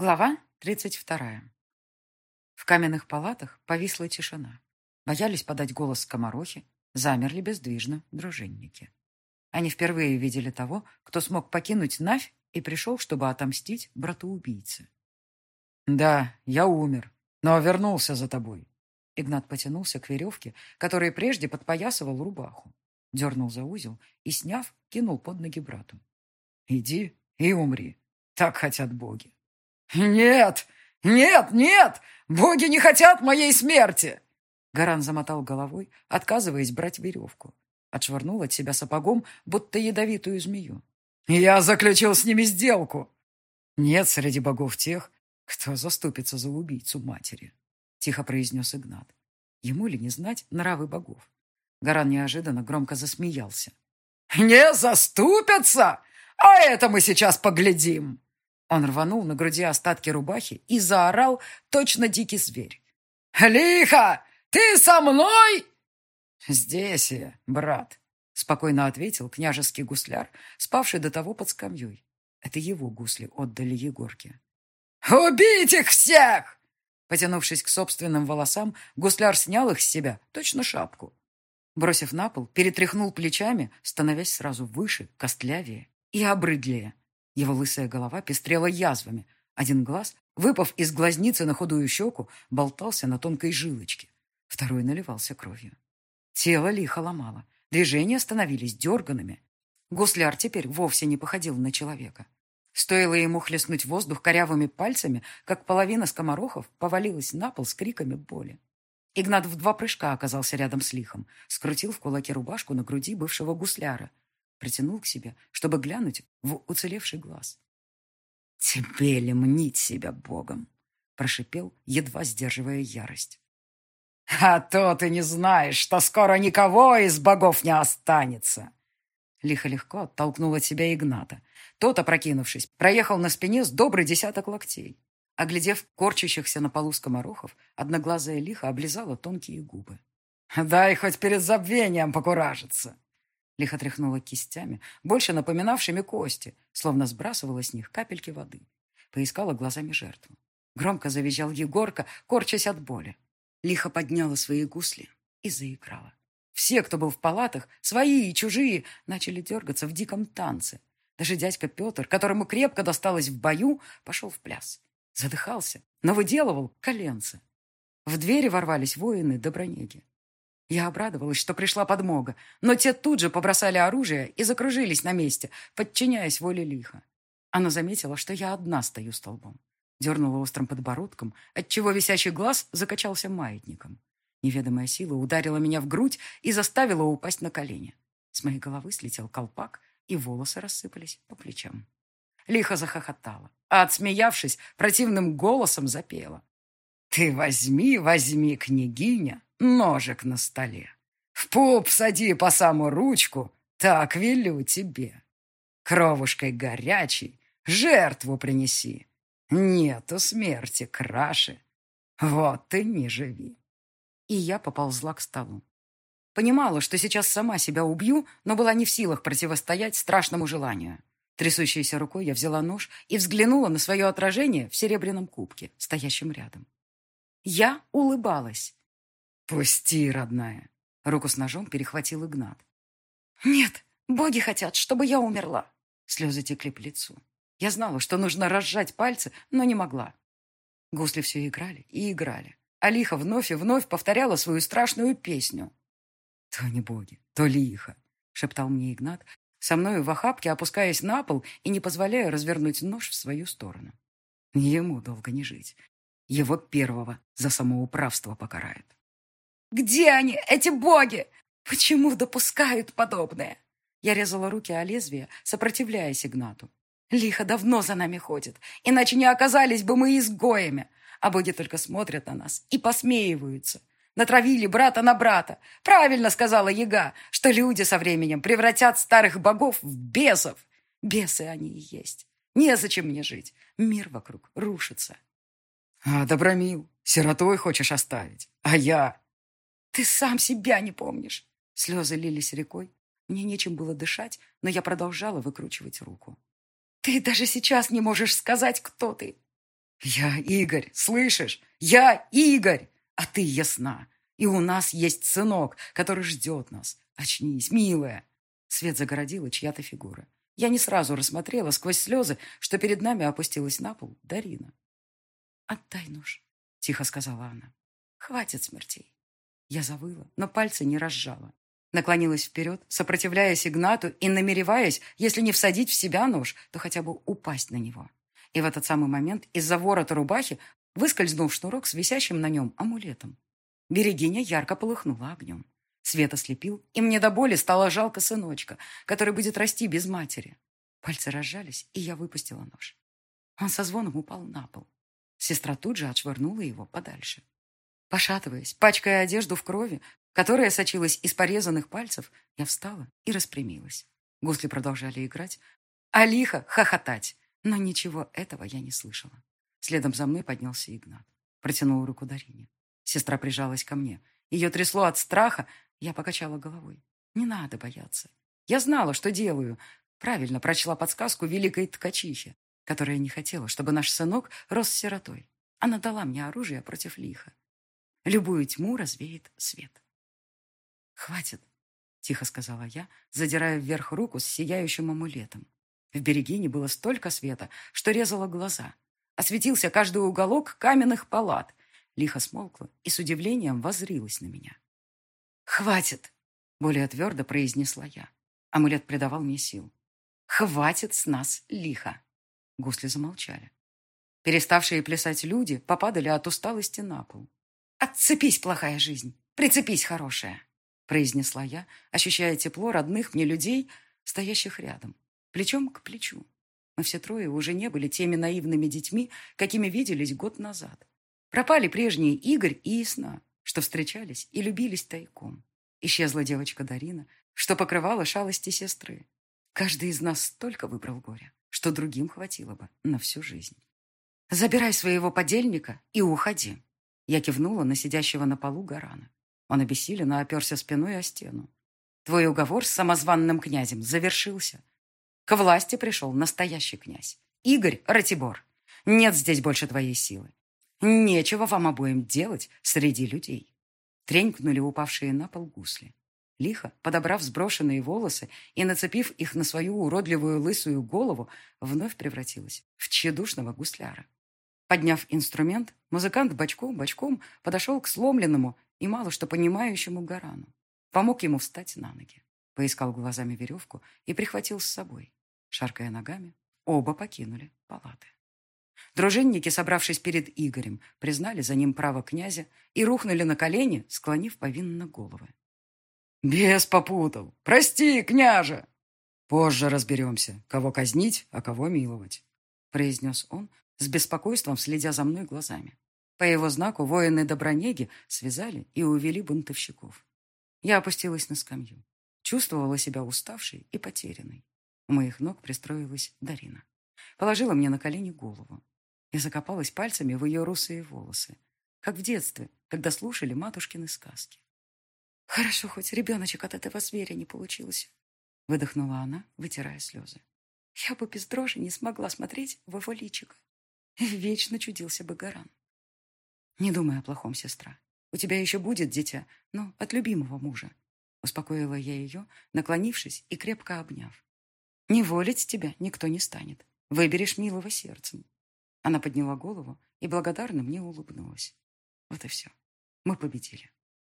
Глава 32. В каменных палатах повисла тишина. Боялись подать голос скоморохи, замерли бездвижно дружинники. Они впервые видели того, кто смог покинуть Навь и пришел, чтобы отомстить брату-убийце. «Да, я умер, но вернулся за тобой». Игнат потянулся к веревке, которой прежде подпоясывал рубаху. Дернул за узел и, сняв, кинул под ноги брату. «Иди и умри. Так хотят боги». «Нет! Нет! Нет! Боги не хотят моей смерти!» Гаран замотал головой, отказываясь брать веревку. Отшвырнул от себя сапогом, будто ядовитую змею. «Я заключил с ними сделку!» «Нет среди богов тех, кто заступится за убийцу матери», — тихо произнес Игнат. Ему ли не знать нравы богов? Гаран неожиданно громко засмеялся. «Не заступятся? А это мы сейчас поглядим!» Он рванул на груди остатки рубахи и заорал точно дикий зверь. «Лихо! Ты со мной?» «Здесь я, брат», — спокойно ответил княжеский гусляр, спавший до того под скамьей. Это его гусли отдали Егорке. «Убить их всех!» Потянувшись к собственным волосам, гусляр снял их с себя, точно шапку. Бросив на пол, перетряхнул плечами, становясь сразу выше, костлявее и обрыдлее. Его лысая голова пестрела язвами. Один глаз, выпав из глазницы на худую щеку, болтался на тонкой жилочке. Второй наливался кровью. Тело лихо ломало. Движения становились дерганными. Гусляр теперь вовсе не походил на человека. Стоило ему хлестнуть воздух корявыми пальцами, как половина скоморохов повалилась на пол с криками боли. Игнат в два прыжка оказался рядом с лихом, скрутил в кулаке рубашку на груди бывшего гусляра притянул к себе, чтобы глянуть в уцелевший глаз. «Тебе ли мнить себя Богом?» — прошипел, едва сдерживая ярость. «А то ты не знаешь, что скоро никого из богов не останется!» Лихо легко оттолкнул от себя Игната. Тот, опрокинувшись, проехал на спине с добрый десяток локтей. Оглядев корчащихся на полу скоморохов, одноглазая лихо облизала тонкие губы. «Дай хоть перед забвением покуражиться!» Лихо тряхнула кистями, больше напоминавшими кости, словно сбрасывала с них капельки воды. Поискала глазами жертву. Громко завизжал Егорка, корчась от боли. Лихо подняла свои гусли и заиграла. Все, кто был в палатах, свои и чужие, начали дергаться в диком танце. Даже дядька Петр, которому крепко досталось в бою, пошел в пляс. Задыхался, но выделывал коленца. В двери ворвались воины Добронеги. Я обрадовалась, что пришла подмога, но те тут же побросали оружие и закружились на месте, подчиняясь воле лиха. Она заметила, что я одна стою столбом. Дернула острым подбородком, отчего висящий глаз закачался маятником. Неведомая сила ударила меня в грудь и заставила упасть на колени. С моей головы слетел колпак, и волосы рассыпались по плечам. Лихо захохотала, а, отсмеявшись, противным голосом запела. «Ты возьми, возьми, княгиня, ножик на столе. В пуп сади по самую ручку, так велю тебе. Кровушкой горячей жертву принеси. Нету смерти краше. Вот ты не живи. И я поползла к столу. Понимала, что сейчас сама себя убью, но была не в силах противостоять страшному желанию. Трясущейся рукой я взяла нож и взглянула на свое отражение в серебряном кубке, стоящем рядом. Я улыбалась. «Пусти, родная!» Руку с ножом перехватил Игнат. «Нет, боги хотят, чтобы я умерла!» Слезы текли по лицу. Я знала, что нужно разжать пальцы, но не могла. Гусли все играли и играли. Алиха вновь и вновь повторяла свою страшную песню. «То не боги, то лихо», — шептал мне Игнат, со мною в охапке опускаясь на пол и не позволяя развернуть нож в свою сторону. Ему долго не жить. Его первого за самоуправство покарают. Где они, эти боги? Почему допускают подобное? Я резала руки о лезвие, сопротивляясь Игнату. Лихо давно за нами ходит, иначе не оказались бы мы изгоями. А боги только смотрят на нас и посмеиваются. Натравили брата на брата. Правильно сказала Яга, что люди со временем превратят старых богов в бесов. Бесы они и есть. Незачем мне жить. Мир вокруг рушится. А Добромил, сиротой хочешь оставить? А я? Ты сам себя не помнишь. Слезы лились рекой. Мне нечем было дышать, но я продолжала выкручивать руку. Ты даже сейчас не можешь сказать, кто ты. «Я Игорь, слышишь? Я Игорь, а ты ясна. И у нас есть сынок, который ждет нас. Очнись, милая!» Свет загородила чья-то фигура. Я не сразу рассмотрела сквозь слезы, что перед нами опустилась на пол Дарина. «Отдай нож», — тихо сказала она. «Хватит смертей». Я завыла, но пальцы не разжала. Наклонилась вперед, сопротивляясь Игнату и намереваясь, если не всадить в себя нож, то хотя бы упасть на него. И в этот самый момент из-за ворота рубахи выскользнул шнурок с висящим на нем амулетом. Берегиня ярко полыхнула огнем. Свет ослепил, и мне до боли стало жалко сыночка, который будет расти без матери. Пальцы разжались, и я выпустила нож. Он со звоном упал на пол. Сестра тут же отшвырнула его подальше. Пошатываясь, пачкая одежду в крови, которая сочилась из порезанных пальцев, я встала и распрямилась. Гусли продолжали играть, а лихо хохотать, но ничего этого я не слышала. Следом за мной поднялся Игнат. Протянул руку Дарине. Сестра прижалась ко мне. Ее трясло от страха, я покачала головой. Не надо бояться. Я знала, что делаю. Правильно прочла подсказку великой ткачихи, которая не хотела, чтобы наш сынок рос сиротой. Она дала мне оружие против лиха. Любую тьму развеет свет. «Хватит», — тихо сказала я, задирая вверх руку с сияющим амулетом. В берегине было столько света, что резало глаза. Осветился каждый уголок каменных палат. Лихо смолкла и с удивлением возрилась на меня. «Хватит!» — более твердо произнесла я. Амулет придавал мне сил. «Хватит с нас лихо!» Гусли замолчали. Переставшие плясать люди попадали от усталости на пол. «Отцепись, плохая жизнь! Прицепись, хорошая!» произнесла я, ощущая тепло родных мне людей, стоящих рядом, плечом к плечу. Мы все трое уже не были теми наивными детьми, какими виделись год назад. Пропали прежние Игорь и Ясна что встречались и любились тайком. Исчезла девочка Дарина, что покрывала шалости сестры. Каждый из нас столько выбрал горя, что другим хватило бы на всю жизнь. «Забирай своего подельника и уходи!» Я кивнула на сидящего на полу Гарана. Он обессиленно оперся спиной о стену. «Твой уговор с самозванным князем завершился. К власти пришел настоящий князь. Игорь Ратибор. Нет здесь больше твоей силы. Нечего вам обоим делать среди людей. Тренькнули упавшие на пол гусли. Лихо, подобрав сброшенные волосы и нацепив их на свою уродливую лысую голову, вновь превратилась в тщедушного гусляра. Подняв инструмент, музыкант бочком-бочком подошел к сломленному и мало что понимающему Гарану. Помог ему встать на ноги. Поискал глазами веревку и прихватил с собой. Шаркая ногами, оба покинули палаты. Дружинники, собравшись перед Игорем, признали за ним право князя и рухнули на колени, склонив повинно головы. «Бес попутал! Прости, княже!» «Позже разберемся, кого казнить, а кого миловать», произнес он, с беспокойством следя за мной глазами. По его знаку воины Добронеги связали и увели бунтовщиков. Я опустилась на скамью. Чувствовала себя уставшей и потерянной. У моих ног пристроилась Дарина. Положила мне на колени голову и закопалась пальцами в ее русые волосы, как в детстве, когда слушали матушкины сказки. «Хорошо, хоть ребеночек от этого зверя не получился», — выдохнула она, вытирая слезы. «Я бы без дрожи не смогла смотреть в его личико. Вечно чудился бы Гаран». «Не думай о плохом, сестра. У тебя еще будет дитя, но от любимого мужа», — успокоила я ее, наклонившись и крепко обняв. «Не волить тебя никто не станет. Выберешь милого сердцем. Она подняла голову и благодарно мне улыбнулась. Вот и все. Мы победили.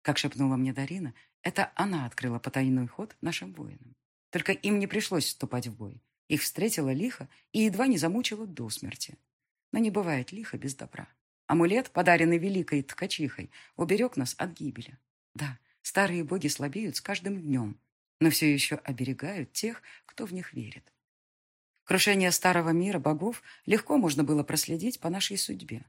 Как шепнула мне Дарина, это она открыла потайной ход нашим воинам. Только им не пришлось вступать в бой. Их встретила лихо и едва не замучила до смерти. Но не бывает лихо без добра. Амулет, подаренный великой ткачихой, уберег нас от гибели. Да, старые боги слабеют с каждым днем, но все еще оберегают тех, кто в них верит. Крушение старого мира богов легко можно было проследить по нашей судьбе.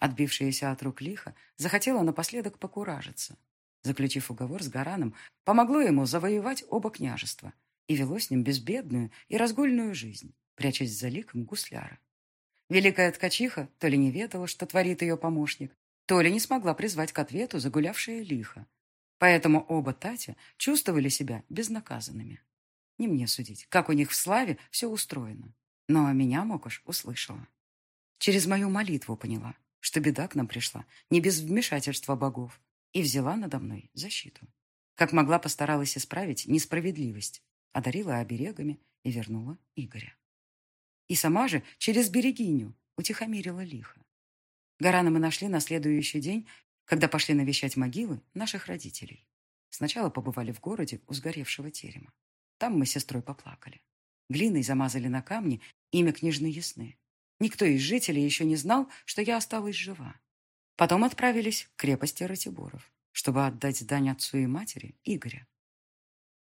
Отбившаяся от рук лиха захотела напоследок покуражиться. Заключив уговор с Гараном, помогло ему завоевать оба княжества и вело с ним безбедную и разгульную жизнь, прячась за ликом гусляра. Великая ткачиха то ли не ведала, что творит ее помощник, то ли не смогла призвать к ответу загулявшее лихо. Поэтому оба Татя чувствовали себя безнаказанными. Не мне судить, как у них в славе все устроено. Но меня Мокош услышала. Через мою молитву поняла, что беда к нам пришла не без вмешательства богов, и взяла надо мной защиту. Как могла, постаралась исправить несправедливость, одарила оберегами и вернула Игоря. И сама же через берегиню утихомирила лихо. Гарана мы нашли на следующий день, когда пошли навещать могилы наших родителей. Сначала побывали в городе у сгоревшего терема. Там мы с сестрой поплакали. Глиной замазали на камне имя княжны Ясны. Никто из жителей еще не знал, что я осталась жива. Потом отправились к крепости Ратиборов, чтобы отдать дань отцу и матери Игоря.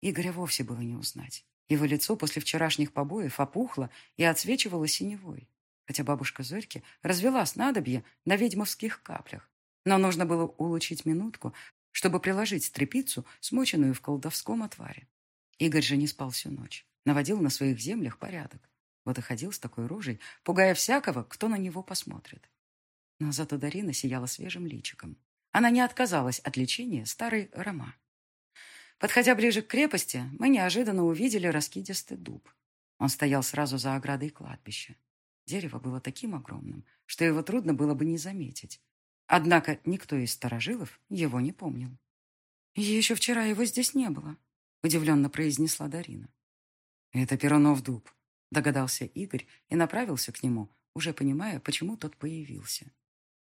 Игоря вовсе было не узнать. Его лицо после вчерашних побоев опухло и отсвечивало синевой, хотя бабушка Зорьки развела снадобье на ведьмовских каплях. Но нужно было улучшить минутку, чтобы приложить трепицу, смоченную в колдовском отваре. Игорь же не спал всю ночь, наводил на своих землях порядок. Вот и ходил с такой рожей, пугая всякого, кто на него посмотрит. Но зато Дарина сияла свежим личиком. Она не отказалась от лечения старой Рома. Подходя ближе к крепости, мы неожиданно увидели раскидистый дуб. Он стоял сразу за оградой кладбища. Дерево было таким огромным, что его трудно было бы не заметить. Однако никто из старожилов его не помнил. «Еще вчера его здесь не было», — удивленно произнесла Дарина. «Это Перунов дуб», — догадался Игорь и направился к нему, уже понимая, почему тот появился.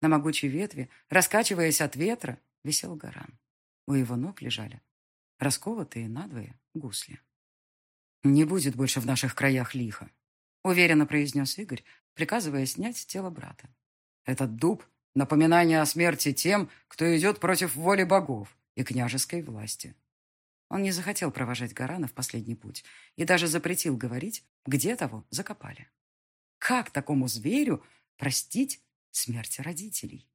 На могучей ветви, раскачиваясь от ветра, висел горан. У его ног лежали расколотые надвое гусли. «Не будет больше в наших краях лиха», — уверенно произнес Игорь, приказывая снять тело брата. «Этот дуб — напоминание о смерти тем, кто идет против воли богов и княжеской власти». Он не захотел провожать Гарана в последний путь и даже запретил говорить, где того закопали. Как такому зверю простить смерть родителей?